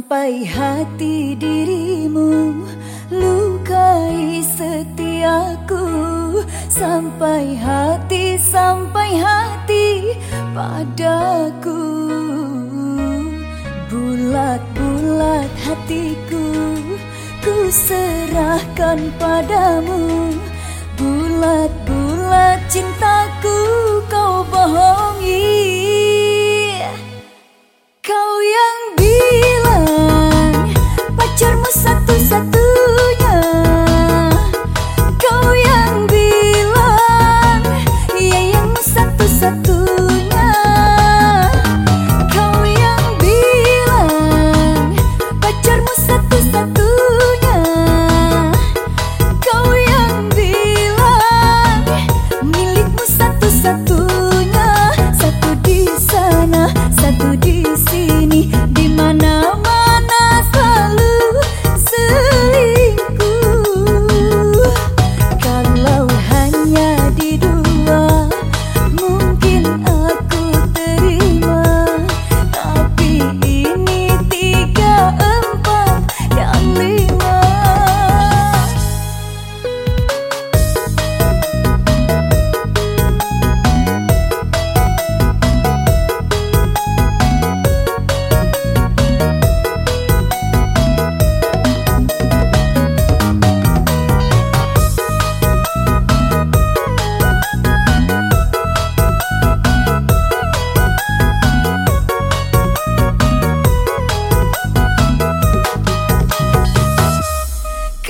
Sampai hati dirimu lukai setiaku. Sampai hati, sampai hati padaku. Bulat-bulat hatiku ku serahkan padamu. Bulat-bulat cintaku kau bohongi satu-satunya Satu di sana, satu di sini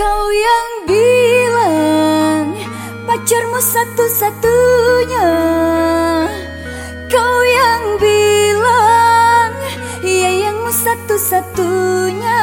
Kau yang bilang pacarmu satu-satunya. Kau yang bilang yayangmu satu-satunya